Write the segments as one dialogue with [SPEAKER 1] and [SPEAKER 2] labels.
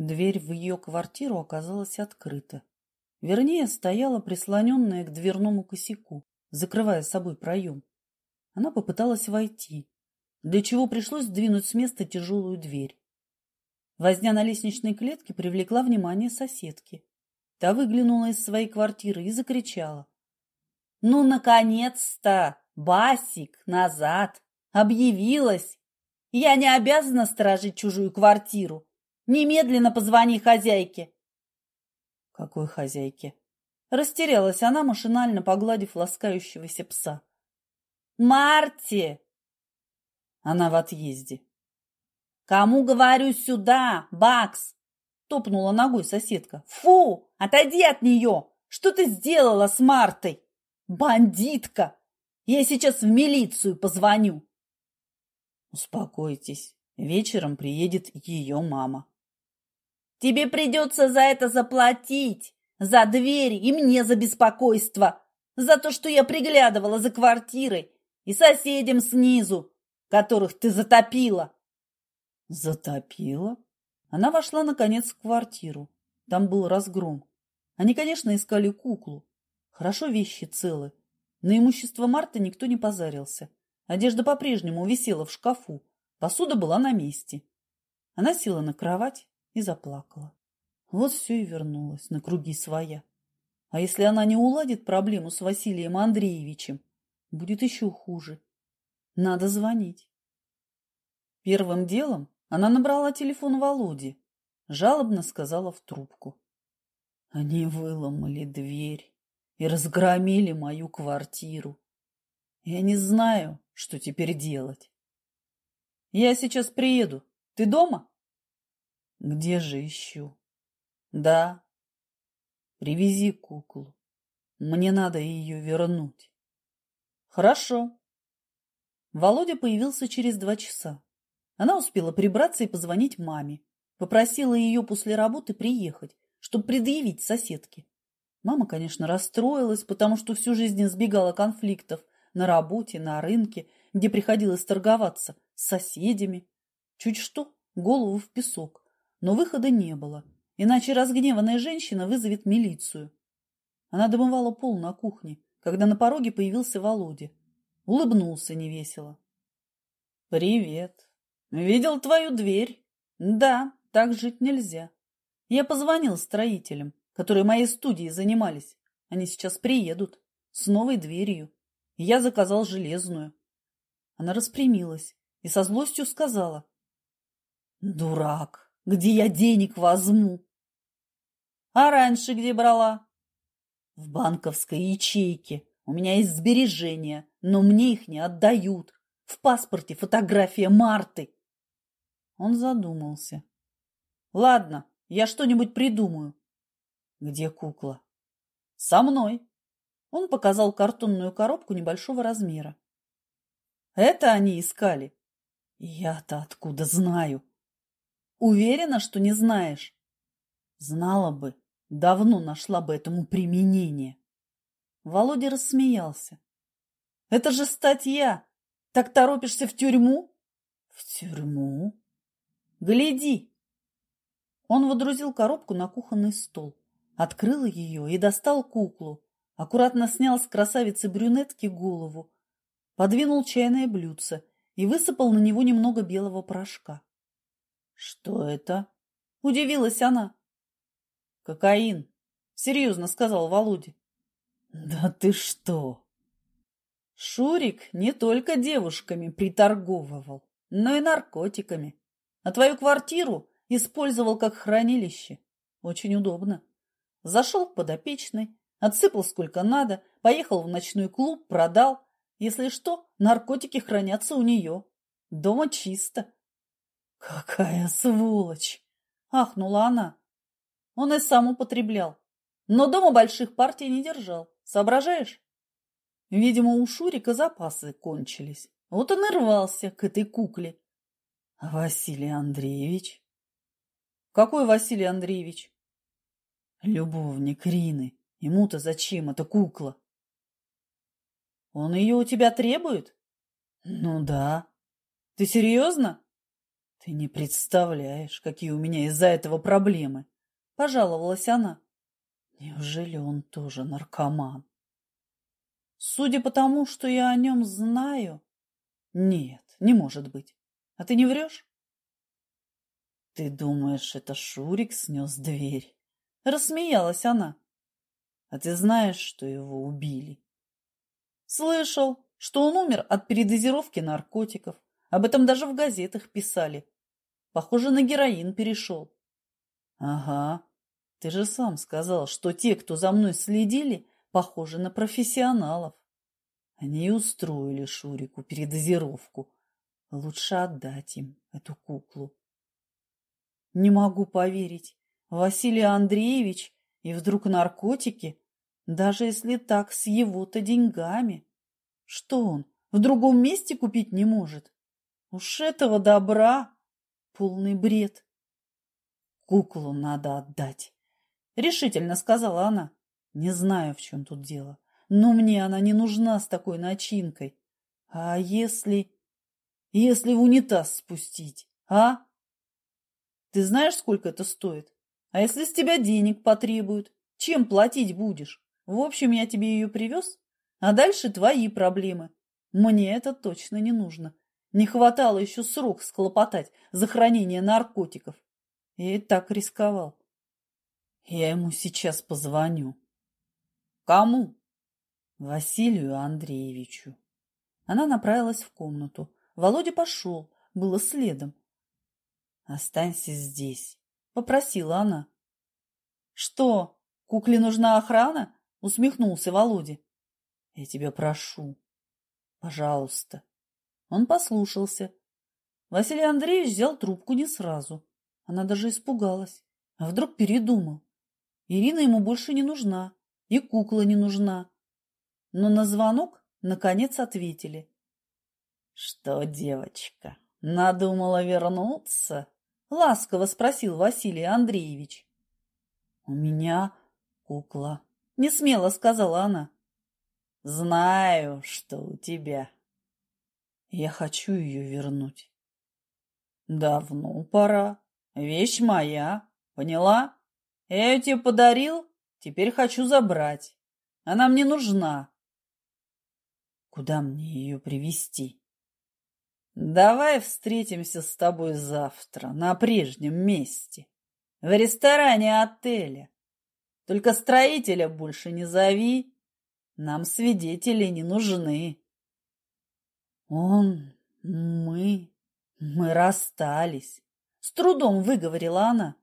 [SPEAKER 1] Дверь в ее квартиру оказалась открыта. Вернее, стояла прислоненная к дверному косяку, закрывая собой проем. Она попыталась войти, для чего пришлось сдвинуть с места тяжелую дверь. Возня на лестничной клетке привлекла внимание соседки. Та выглянула из своей квартиры и закричала. «Ну, наконец-то! Басик! Назад! Объявилась! Я не обязана сторожить чужую квартиру! Немедленно позвони хозяйке!» «Какой хозяйке?» Растерялась она, машинально погладив ласкающегося пса. «Марти!» Она в отъезде. «Кому говорю сюда, Бакс?» Топнула ногой соседка. «Фу! Отойди от нее! Что ты сделала с Мартой? Бандитка! Я сейчас в милицию позвоню!» «Успокойтесь. Вечером приедет ее мама». «Тебе придется за это заплатить! За дверь и мне за беспокойство! За то, что я приглядывала за квартирой и соседям снизу, которых ты затопила!»
[SPEAKER 2] Затопила? Она вошла, наконец, в квартиру. Там был разгром. Они, конечно, искали куклу. Хорошо вещи целы. На имущество Марты никто не позарился. Одежда по-прежнему висела в шкафу. Посуда была на месте. Она села на кровать и заплакала. Вот все и вернулось на круги своя. А если она не уладит проблему с Василием Андреевичем, будет еще хуже. Надо звонить. Первым делом она набрала телефон Володи, жалобно сказала в трубку. Они выломали дверь и разгромили мою квартиру. Я не знаю, что теперь делать. Я сейчас приеду. Ты дома? Где же ищу? Да. Привези куклу. Мне надо ее вернуть. Хорошо. Володя появился через два часа. Она успела прибраться и позвонить маме. Попросила ее после работы приехать, чтобы предъявить соседке. Мама, конечно, расстроилась, потому что всю жизнь избегала конфликтов на работе, на рынке, где приходилось торговаться с соседями. Чуть что, голову в песок. Но выхода не было, иначе разгневанная женщина вызовет милицию. Она домывала пол на кухне, когда на пороге появился Володя. Улыбнулся невесело. «Привет!» Видел твою дверь? Да, так жить нельзя. Я позвонил строителям, которые моей студией занимались. Они сейчас приедут с новой дверью. я заказал железную. Она распрямилась и со злостью сказала. Дурак, где я денег возьму? А раньше где брала? В банковской ячейке. У меня есть сбережения, но мне их не отдают. В паспорте фотография Марты. Он задумался. Ладно, я что-нибудь придумаю. Где кукла? Со мной. Он показал картонную коробку небольшого размера. Это они искали. Я-то откуда знаю? Уверена, что не знаешь. Знала бы, давно нашла бы этому применение. Володя рассмеялся. Это же статья. Так торопишься в тюрьму? В тюрьму? Гляди!» Он водрузил коробку на кухонный стол, открыл ее и достал куклу, аккуратно снял с красавицы-брюнетки голову, подвинул чайное блюдце и высыпал на него немного белого порошка. «Что это?» – удивилась она. «Кокаин», – серьезно сказал Володя. «Да ты что!» Шурик не только девушками приторговывал, но и наркотиками. А твою квартиру использовал как хранилище. Очень удобно. Зашел к подопечной, отсыпал сколько надо, поехал в ночной клуб, продал. Если что, наркотики хранятся у нее. Дома чисто. Какая сволочь! Ахнула она. Он и сам употреблял. Но дома больших партий не держал. Соображаешь? Видимо, у Шурика запасы кончились. Вот он и рвался к этой кукле. Василий Андреевич? Какой Василий Андреевич? Любовник Рины. Ему-то зачем эта кукла? Он ее у тебя требует? Ну да. Ты серьезно?
[SPEAKER 1] Ты не представляешь, какие у меня из-за этого проблемы, пожаловалась она. Неужели он тоже наркоман? Судя по тому, что я о нем знаю... Нет, не может быть. А ты не врешь? Ты думаешь, это Шурик снес дверь? Рассмеялась она. А ты знаешь, что его убили? Слышал, что он умер от передозировки наркотиков. Об этом даже в газетах писали. Похоже, на героин перешел. Ага, ты же сам сказал, что те, кто за мной следили, похожи на профессионалов. Они устроили Шурику передозировку. Лучше отдать им эту куклу. Не могу поверить. Василий Андреевич и вдруг наркотики, даже если так с его-то деньгами. Что он, в другом месте купить не может? Уж этого добра! Полный бред. Куклу надо отдать, — решительно сказала она. Не знаю, в чем тут дело, но мне она не нужна с такой начинкой. А если... если в унитаз спустить, а? Ты знаешь, сколько это стоит? А если с тебя денег потребуют? Чем платить будешь? В общем, я тебе ее привез, а дальше твои проблемы. Мне это точно не нужно. Не хватало еще срок склопотать за хранение наркотиков. И так рисковал. Я ему сейчас позвоню. Кому? Василию Андреевичу. Она направилась в комнату. Володя пошел, было следом. Останься здесь, попросила она. Что, кукле нужна охрана? Усмехнулся Володя. Я тебя прошу, пожалуйста. Он послушался. Василий Андреевич взял трубку не сразу. Она даже испугалась. А вдруг передумал? Ирина ему больше не нужна, и кукла не нужна. Но на звонок, наконец, ответили. — Что, девочка, надумала вернуться? — ласково спросил Василий Андреевич. — У меня кукла, — несмело сказала она. — Знаю, что у тебя. Я хочу ее вернуть. Давно пора. Вещь моя. Поняла? Я ее тебе подарил, теперь хочу забрать. Она мне нужна. Куда мне ее привезти? Давай встретимся с тобой завтра на прежнем месте. В ресторане отеля. Только строителя больше не зови. Нам свидетели не нужны. Он, мы, мы расстались. С трудом выговорила она.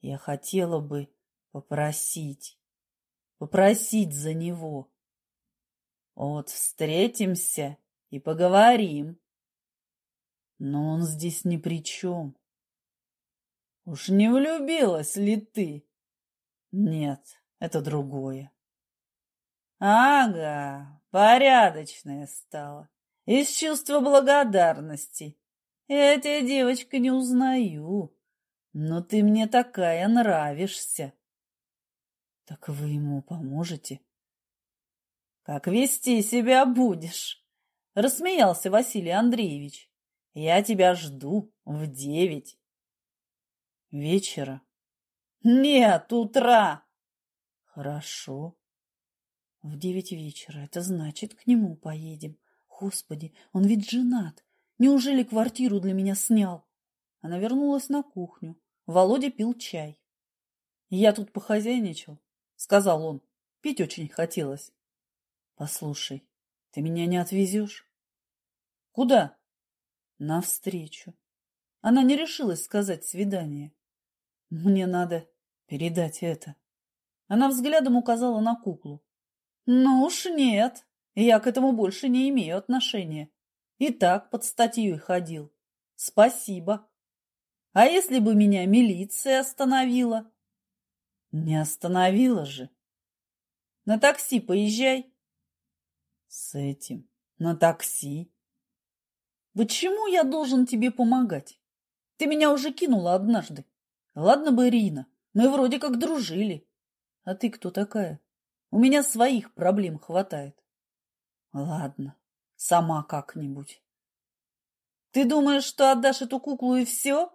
[SPEAKER 1] Я хотела бы попросить, попросить за него. Вот встретимся и поговорим. Но он здесь ни при чем. Уж не влюбилась ли ты? Нет, это другое. Ага, порядочная стала из чувства благодарности. Я тебя, девочка, не узнаю, но ты мне такая нравишься. Так вы ему поможете? Как вести себя будешь? Рассмеялся Василий Андреевич. Я тебя жду в девять. Вечера? Нет, утра. Хорошо. В девять вечера. Это значит, к нему поедем. Господи, он ведь женат. Неужели квартиру для меня снял? Она вернулась на кухню. Володя пил чай. Я тут похозяйничал, сказал он. Пить очень хотелось. Послушай, ты меня не отвезешь? Куда? Навстречу. Она не решилась сказать свидание. Мне надо передать это. Она взглядом указала на куклу. Ну уж нет, я к этому больше не имею отношения. И так под статьей ходил. Спасибо. А если бы меня милиция остановила? Не остановила же. На такси поезжай. С этим. На такси. Почему я должен тебе помогать? Ты меня уже кинула однажды. Ладно бы, Ирина, мы вроде как дружили. А ты кто такая? У меня своих проблем хватает. Ладно, сама как-нибудь.
[SPEAKER 2] Ты думаешь, что отдашь эту куклу и все?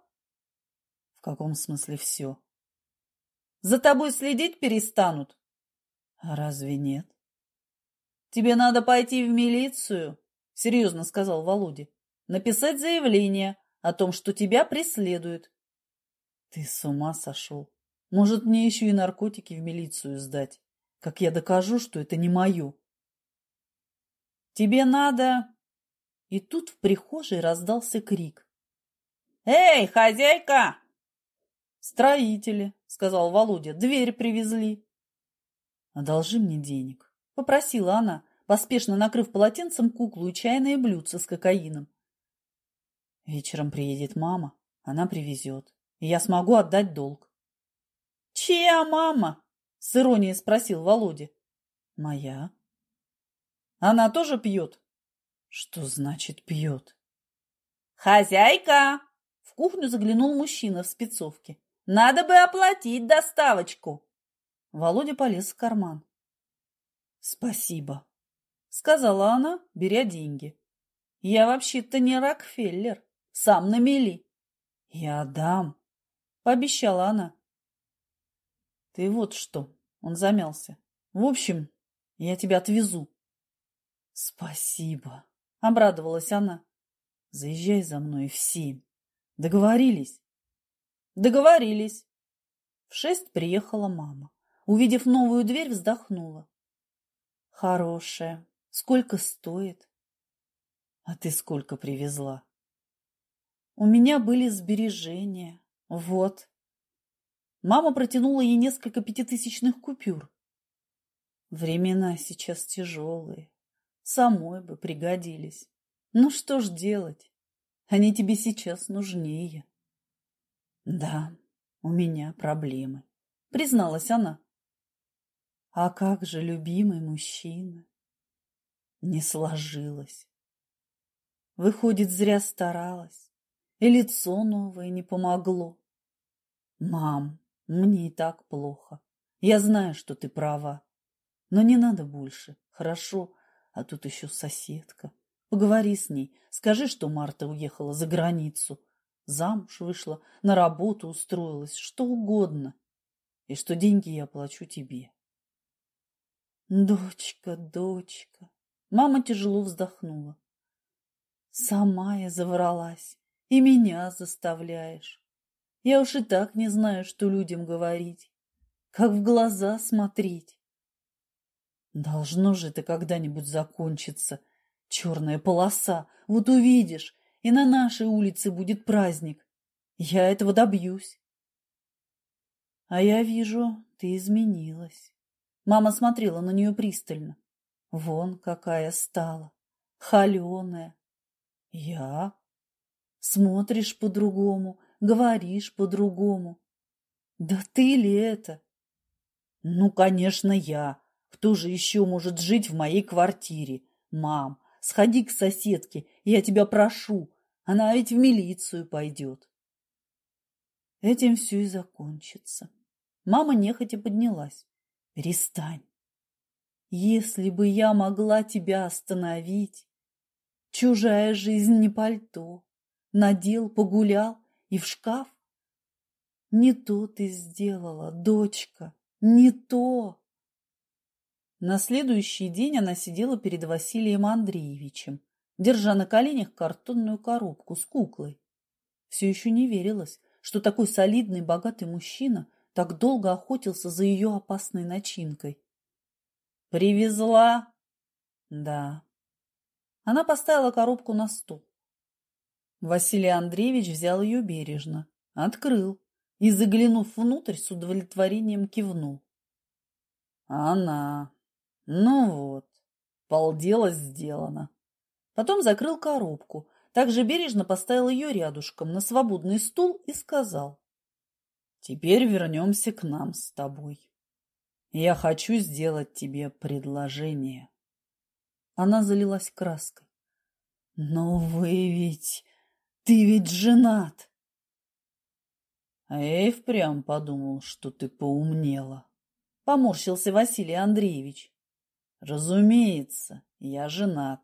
[SPEAKER 1] В каком смысле все?
[SPEAKER 2] За тобой следить перестанут?
[SPEAKER 1] А разве нет?
[SPEAKER 2] Тебе надо пойти в милицию, серьезно сказал Володя. Написать заявление о том, что тебя преследуют.
[SPEAKER 1] Ты с ума сошел? Может, мне еще и наркотики в милицию сдать? Как я докажу, что это не мое?
[SPEAKER 2] Тебе надо... И тут в прихожей раздался крик. «Эй, хозяйка!»
[SPEAKER 1] «Строители», — сказал Володя, — «дверь привезли».
[SPEAKER 2] «Одолжи мне денег», — попросила она, поспешно накрыв полотенцем куклу и чайное блюдце с кокаином.
[SPEAKER 1] «Вечером приедет мама, она привезет, и я смогу отдать долг».
[SPEAKER 2] «Чья мама?» — с иронией спросил Володя.
[SPEAKER 1] «Моя».
[SPEAKER 2] «Она тоже пьет?»
[SPEAKER 1] Что значит пьет?
[SPEAKER 2] Хозяйка! В кухню заглянул мужчина в спецовке. Надо бы оплатить доставочку.
[SPEAKER 1] Володя полез в карман. Спасибо, сказала она, беря деньги.
[SPEAKER 2] Я вообще-то не Рокфеллер, сам на мели.
[SPEAKER 1] Я дам, пообещала она. Ты вот что, он замялся. В общем, я тебя отвезу. Спасибо. — обрадовалась она. «Заезжай за мной в семь. Договорились?»
[SPEAKER 2] «Договорились».
[SPEAKER 1] В шесть приехала мама. Увидев новую дверь, вздохнула. «Хорошая. Сколько стоит?» «А ты сколько привезла?» «У меня были сбережения. Вот». Мама протянула ей несколько пятитысячных купюр. Времена сейчас тяжелые. Самой бы пригодились. Ну что ж делать? Они тебе сейчас нужнее. Да, у меня проблемы, призналась она. А как же любимый мужчина? Не сложилось. Выходит, зря старалась, и лицо новое не помогло. Мам, мне и так плохо. Я знаю, что ты права. Но не надо больше, хорошо? А тут еще соседка. Поговори с ней, скажи, что Марта уехала за границу. Замуж вышла, на работу устроилась, что угодно. И что деньги я плачу тебе. Дочка, дочка. Мама тяжело вздохнула. Сама я завралась, и меня заставляешь. Я уж и так не знаю, что людям говорить, как в глаза смотреть. Должно же это когда-нибудь закончиться. Черная полоса, вот увидишь, и на нашей улице будет праздник. Я этого добьюсь. А я вижу, ты изменилась. Мама смотрела на нее пристально. Вон какая стала, холеная. Я? Смотришь по-другому, говоришь по-другому. Да ты ли это? Ну, конечно, я. Кто же еще может жить в моей квартире? Мам, сходи к соседке, я тебя прошу. Она ведь в милицию пойдет. Этим все и закончится. Мама нехотя поднялась. Перестань. Если бы я могла тебя остановить, чужая жизнь не пальто. Надел, погулял и в шкаф. Не то ты сделала, дочка, не то. На следующий день она сидела перед Василием Андреевичем, держа на коленях картонную коробку с куклой. Все еще не верилось, что такой солидный богатый мужчина так долго охотился за ее опасной начинкой. «Привезла?» «Да». Она поставила коробку на стол. Василий Андреевич взял ее бережно, открыл и, заглянув внутрь, с удовлетворением кивнул. «Она!» Ну вот, полдела сделано. Потом закрыл коробку, также бережно поставил ее рядышком на свободный стул и сказал. Теперь вернемся к нам с тобой. Я хочу сделать тебе предложение. Она залилась краской. Но вы ведь... Ты ведь женат. А я и впрямь подумал, что ты поумнела. Поморщился Василий Андреевич. Разумеется, я женат.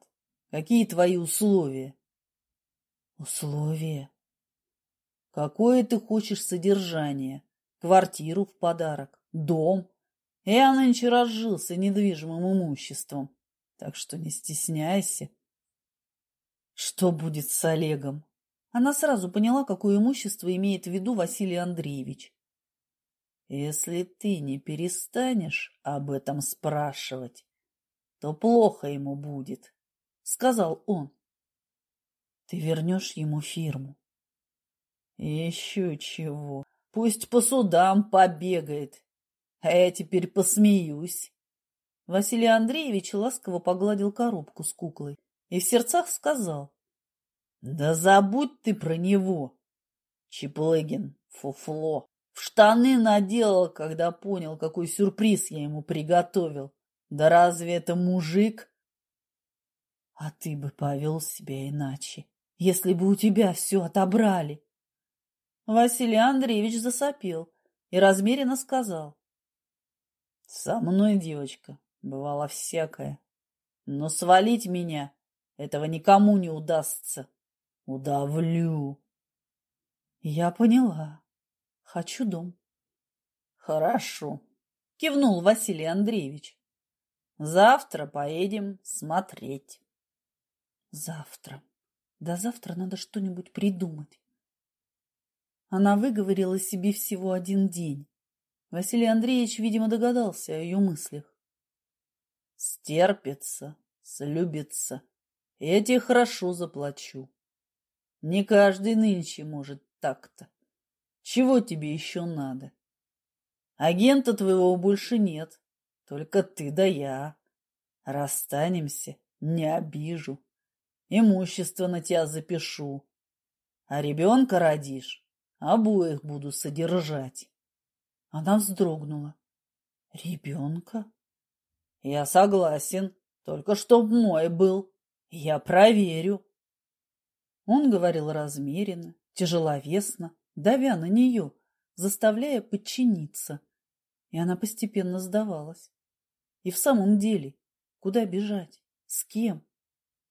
[SPEAKER 1] Какие твои условия? Условия. Какое ты хочешь содержание? Квартиру в подарок, дом. Я нынче разжился недвижимым имуществом, так что не стесняйся. Что будет с Олегом? Она сразу поняла, какое имущество имеет в виду Василий Андреевич. Если ты не перестанешь об этом спрашивать, то плохо ему будет, — сказал он. Ты вернешь ему фирму. Еще чего. Пусть по судам побегает. А я теперь посмеюсь. Василий Андреевич ласково погладил коробку с куклой и в сердцах сказал. Да забудь ты про него. Чеплыгин, фуфло. В штаны наделал, когда понял, какой сюрприз я ему приготовил. Да разве это мужик? А ты бы повел себя иначе, если бы у тебя все отобрали. Василий Андреевич засопел и размеренно сказал. Со мной, девочка, бывало всякое. Но свалить меня этого никому не удастся. Удавлю. Я поняла. Хочу дом. Хорошо, кивнул Василий Андреевич. Завтра поедем смотреть. Завтра. До завтра надо что-нибудь придумать. Она выговорила себе всего один день. Василий Андреевич, видимо, догадался о ее мыслях. Стерпится, слюбится. Я тебе хорошо заплачу. Не каждый нынче может так-то. Чего тебе еще надо? Агента твоего больше нет, только ты да я. Расстанемся, не обижу. Имущество на тебя запишу. А ребенка родишь, обоих буду содержать. Она вздрогнула. Ребенка? Я согласен, только чтоб мой был. Я проверю. Он говорил размеренно, тяжеловесно, давя на нее, заставляя подчиниться. И она постепенно сдавалась. И в самом деле, куда бежать? С кем?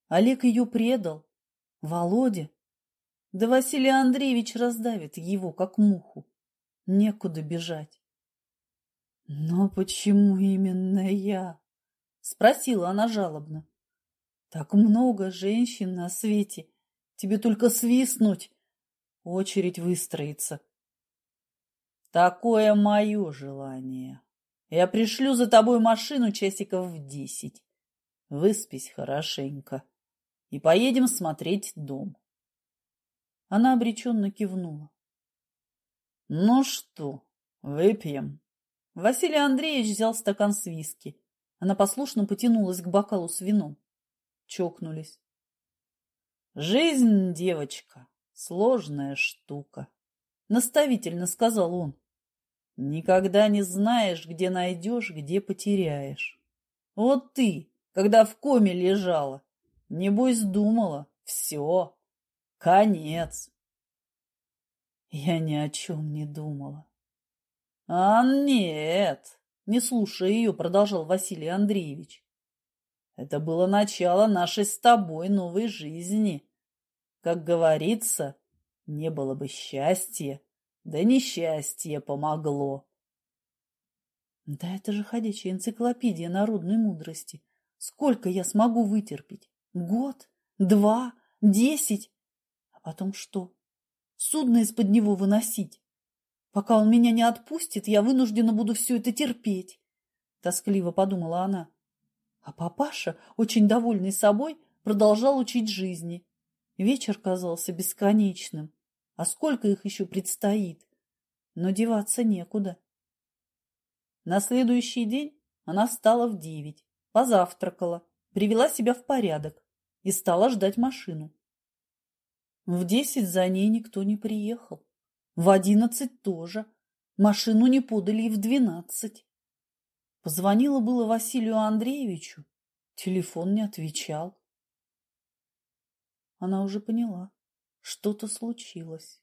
[SPEAKER 1] Олег ее предал. Володя? Да Василий Андреевич раздавит его, как муху. Некуда бежать. Но почему именно я? Спросила она жалобно. Так много женщин на свете. Тебе только свистнуть, очередь выстроится. Такое мое желание. Я пришлю за тобой машину часиков в десять. Выспись хорошенько и поедем смотреть дом. Она обреченно кивнула. Ну что, выпьем? Василий Андреевич взял стакан с виски. Она послушно потянулась к бокалу с вином. Чокнулись. Жизнь, девочка, сложная штука, наставительно сказал он. Никогда не знаешь, где найдешь, где потеряешь. Вот ты, когда в коме лежала, небось думала, все, конец. Я ни о чем не думала. А нет, не слушая ее, продолжал Василий Андреевич. Это было начало нашей с тобой новой жизни. Как говорится, не было бы счастья, да несчастье помогло. Да это же ходячая энциклопедия народной мудрости. Сколько я смогу вытерпеть? Год? Два? Десять? А потом что? Судно из-под него выносить? Пока он меня не отпустит, я вынуждена буду все это терпеть. Тоскливо подумала она. А папаша, очень довольный собой, продолжал учить жизни. Вечер казался бесконечным. А сколько их еще предстоит? Но деваться некуда. На следующий день она встала в девять, позавтракала, привела себя в порядок и стала ждать машину. В десять за ней никто не приехал. В одиннадцать тоже. Машину не подали и в двенадцать. Позвонила было Василию Андреевичу. Телефон не отвечал. Она уже поняла, что-то случилось.